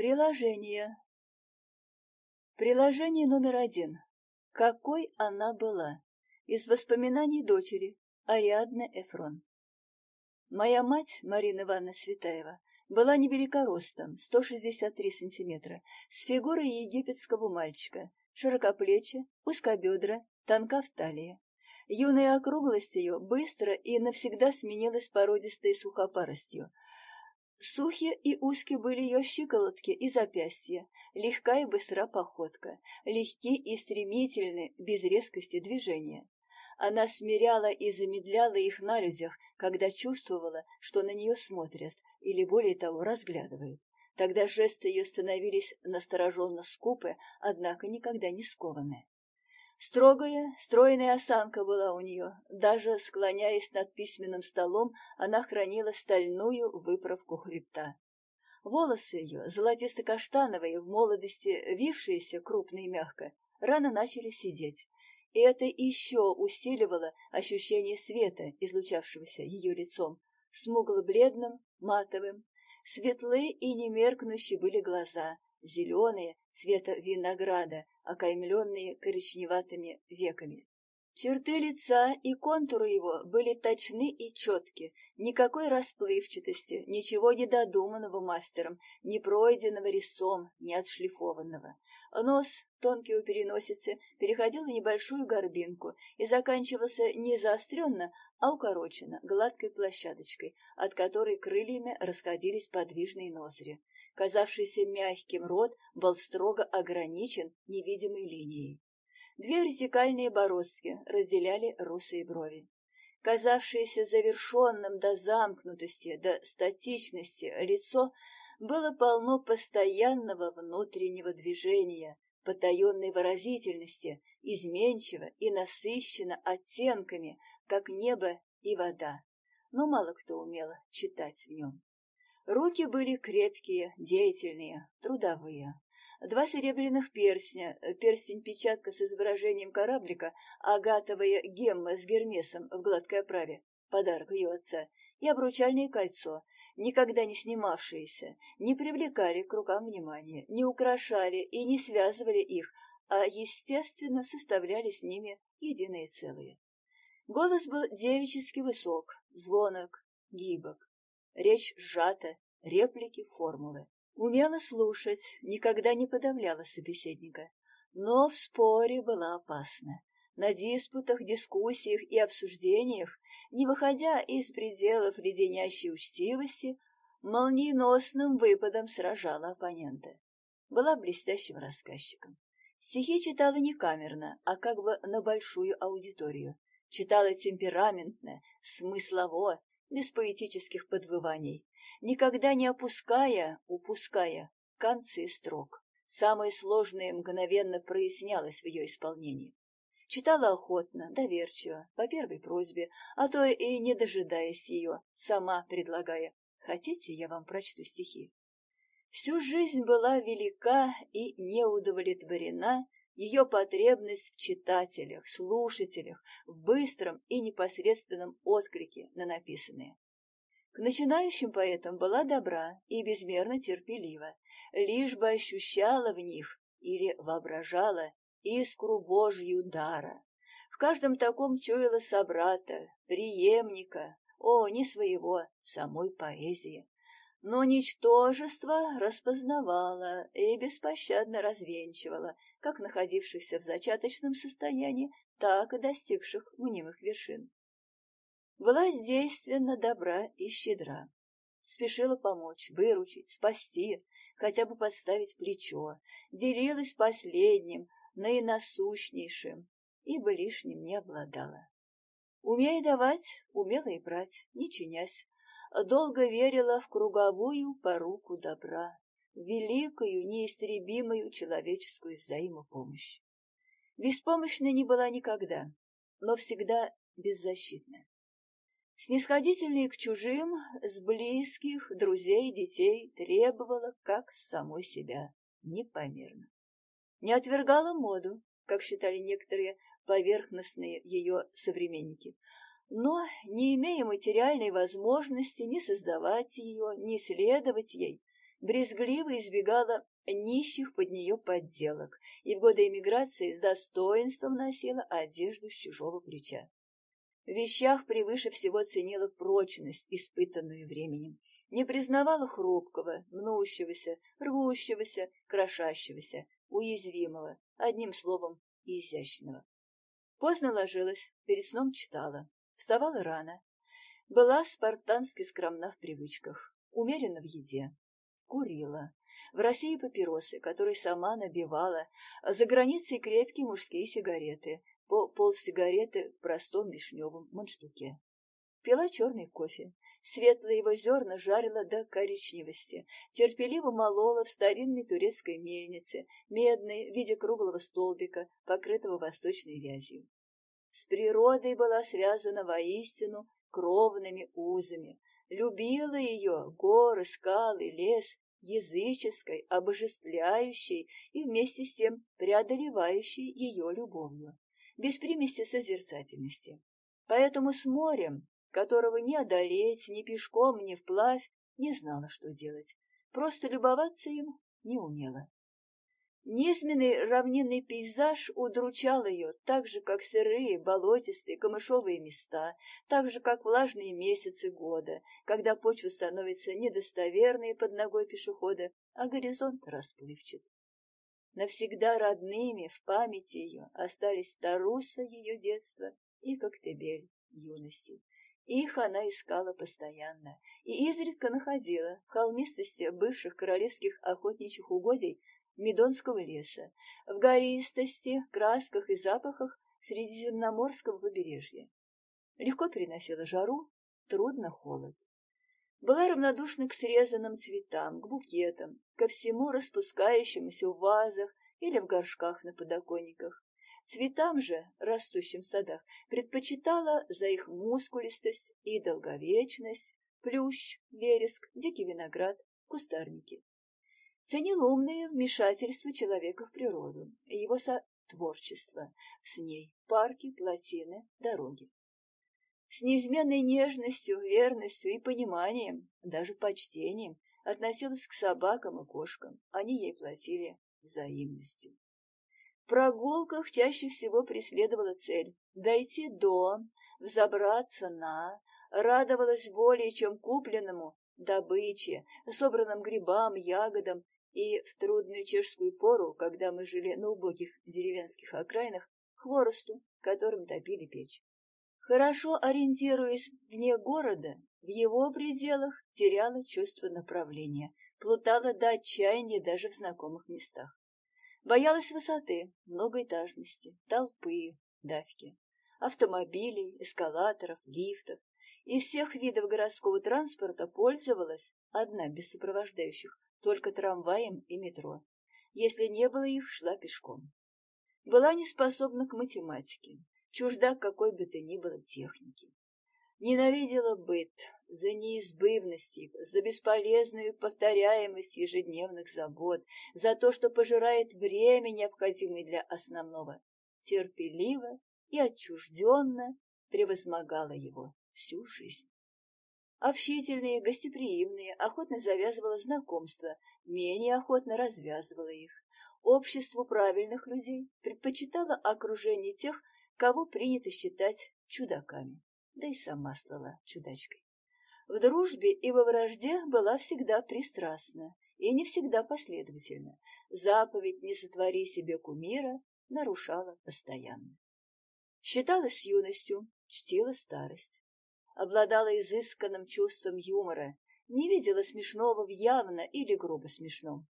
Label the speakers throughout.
Speaker 1: Приложение. Приложение номер один. Какой она была? Из воспоминаний дочери Ариадны Эфрон. Моя мать, Марина Ивановна Светаева, была невелика ростом, 163 сантиметра, с фигурой египетского мальчика, широкоплечья, узкобедра, тонка в талии. Юная округлость ее быстро и навсегда сменилась породистой сухопаростью. Сухие и узкие были ее щиколотки и запястья, легка и быстра походка, легки и стремительны, без резкости движения. Она смиряла и замедляла их на людях, когда чувствовала, что на нее смотрят, или, более того, разглядывают. Тогда жесты ее становились настороженно скупы, однако никогда не скованные. Строгая, стройная осанка была у нее. Даже склоняясь над письменным столом, она хранила стальную выправку хребта. Волосы ее, золотисто-каштановые, в молодости вившиеся крупно и мягко, рано начали сидеть, и это еще усиливало ощущение света, излучавшегося ее лицом, смугло-бледным, матовым. Светлые и немеркнущие были глаза, зеленые, цвета винограда, окаймленные коричневатыми веками. Черты лица и контуры его были точны и четки, никакой расплывчатости, ничего не додуманного мастером, не пройденного рисом, не отшлифованного. Нос, тонкий у переносицы, переходил на небольшую горбинку и заканчивался не заостренно, а укороченно, гладкой площадочкой, от которой крыльями расходились подвижные ноздри. Казавшийся мягким рот был строго ограничен невидимой линией. Две вертикальные бороздки разделяли русые брови. Казавшееся завершенным до замкнутости, до статичности лицо было полно постоянного внутреннего движения, потаенной выразительности, изменчиво и насыщенно оттенками, как небо и вода, но мало кто умел читать в нем. Руки были крепкие, деятельные, трудовые два серебряных перстня, перстень-печатка с изображением кораблика, агатовая гемма с гермесом в гладкой оправе, подарок ее отца, и обручальное кольцо, никогда не снимавшиеся, не привлекали к рукам внимания, не украшали и не связывали их, а, естественно, составляли с ними единое целое. Голос был девически высок, звонок, гибок. Речь сжата, реплики, формулы. Умела слушать, никогда не подавляла собеседника, но в споре была опасна. На диспутах, дискуссиях и обсуждениях, не выходя из пределов леденящей учтивости, молниеносным выпадом сражала оппонента. Была блестящим рассказчиком. Стихи читала не камерно, а как бы на большую аудиторию. Читала темпераментно, смыслово, без поэтических подвываний, никогда не опуская, упуская концы строк. Самое сложное мгновенно прояснялось в ее исполнении. Читала охотно, доверчиво, по первой просьбе, а то и не дожидаясь ее, сама предлагая «Хотите, я вам прочту стихи?» Всю жизнь была велика и неудовлетворена ее потребность в читателях, слушателях, в быстром и непосредственном отклике на написанное. К начинающим поэтам была добра и безмерно терпелива, лишь бы ощущала в них или воображала искру Божью дара. В каждом таком чуяла собрата, преемника, о, не своего, самой поэзии. Но ничтожество распознавала и беспощадно развенчивала, как находившихся в зачаточном состоянии, так и достигших мнимых вершин была действенно добра и щедра. Спешила помочь, выручить, спасти, хотя бы подставить плечо, делилась последним, наинасущнейшим, ибо лишним не обладала. Умея давать, умела и брать, не чинясь, долго верила в круговую поруку добра, великую, неистребимую человеческую взаимопомощь. Беспомощной не была никогда, но всегда беззащитна снисходительной к чужим, с близких, друзей, детей, требовала как самой себя, непомерно. Не отвергала моду, как считали некоторые поверхностные ее современники, но, не имея материальной возможности ни создавать ее, ни следовать ей, брезгливо избегала нищих под нее подделок и в годы эмиграции с достоинством носила одежду с чужого плеча. В вещах превыше всего ценила прочность, испытанную временем, не признавала хрупкого, мнущегося, рвущегося, крошащегося, уязвимого, одним словом, изящного. Поздно ложилась, перед сном читала, вставала рано. Была спартански скромна в привычках, умеренно в еде. Курила. В России папиросы, которые сама набивала, а за границей крепкие мужские сигареты, по полсигареты в простом вишневом мундштуке. Пила черный кофе, Светлые его зерна жарила до коричневости, терпеливо молола в старинной турецкой мельнице, медной, в виде круглого столбика, покрытого восточной вязью. С природой была связана воистину кровными узами, любила ее горы, скалы, лес, языческой, обожествляющей и вместе с тем преодолевающей ее любовью, без примеси созерцательности. Поэтому с морем, которого ни одолеть, ни пешком, ни вплавь, не знала, что делать. Просто любоваться им не умела. Низменный равнинный пейзаж удручал ее, так же, как сырые, болотистые, камышовые места, так же, как влажные месяцы года, когда почва становится недостоверной под ногой пешехода, а горизонт расплывчат. Навсегда родными в памяти ее остались Таруса ее детства и Коктебель юности. Их она искала постоянно и изредка находила в холмистости бывших королевских охотничьих угодий Медонского леса, в гористости, красках и запахах Средиземноморского побережья. Легко переносила жару, трудно холод. Была равнодушна к срезанным цветам, к букетам, ко всему распускающемуся в вазах или в горшках на подоконниках, Цветам же, растущим в садах, предпочитала за их мускулистость и долговечность плющ, вереск, дикий виноград, кустарники. Ценил умное вмешательство человека в природу и его сотворчество. С ней, парки, плотины, дороги. С неизменной нежностью, верностью и пониманием, даже почтением, относилась к собакам и кошкам, они ей платили взаимностью. Прогулках чаще всего преследовала цель — дойти до, взобраться на, радовалась более чем купленному добыче, собранным грибам, ягодам, и в трудную чешскую пору, когда мы жили на убогих деревенских окраинах, хворосту, которым топили печь. Хорошо ориентируясь вне города, в его пределах теряла чувство направления, плутала до отчаяния даже в знакомых местах. Боялась высоты, многоэтажности, толпы, давки, автомобилей, эскалаторов, лифтов. Из всех видов городского транспорта пользовалась одна без сопровождающих, только трамваем и метро. Если не было их, шла пешком. Была неспособна к математике, чужда какой бы то ни было техники. Ненавидела быт за неизбывность их, за бесполезную повторяемость ежедневных забот, за то, что пожирает время, необходимое для основного. Терпеливо и отчужденно превозмогала его всю жизнь. Общительные, гостеприимные, охотно завязывала знакомства, менее охотно развязывала их. Обществу правильных людей предпочитала окружение тех, кого принято считать чудаками да и сама стала чудачкой. В дружбе и во вражде была всегда пристрастна и не всегда последовательна. Заповедь «не сотвори себе кумира» нарушала постоянно. Считалась юностью, чтила старость. Обладала изысканным чувством юмора, не видела смешного в явно или грубо смешном.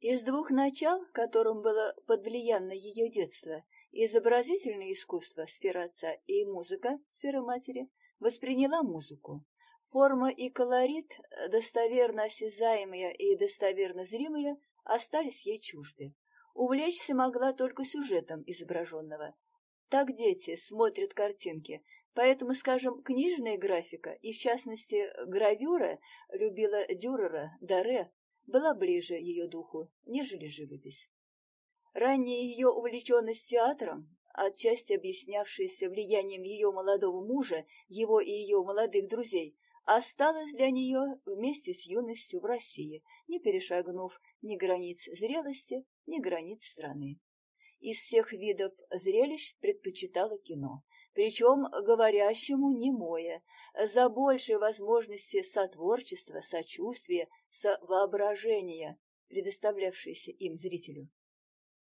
Speaker 1: Из двух начал, которым было подвлиянно ее детство, Изобразительное искусство, сфера отца, и музыка, сфера матери, восприняла музыку. Форма и колорит, достоверно осязаемые и достоверно зримые, остались ей чужды. Увлечься могла только сюжетом изображенного. Так дети смотрят картинки, поэтому, скажем, книжная графика, и в частности гравюра, любила Дюрера, Даре, была ближе ее духу, нежели живопись. Ранняя ее увлеченность театром, отчасти объяснявшаяся влиянием ее молодого мужа, его и ее молодых друзей, осталась для нее вместе с юностью в России, не перешагнув ни границ зрелости, ни границ страны. Из всех видов зрелищ предпочитала кино, причем говорящему немое, за большие возможности сотворчества, сочувствия, совоображения, предоставлявшиеся им зрителю.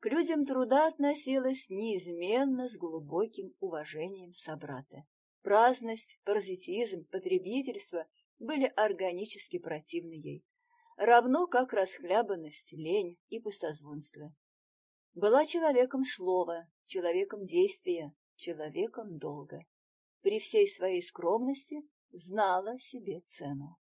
Speaker 1: К людям труда относилась неизменно с глубоким уважением собрата. Праздность, паразитизм, потребительство были органически противны ей, равно как расхлябанность, лень и пустозвонство. Была человеком слова, человеком действия, человеком долга. При всей своей скромности знала себе цену.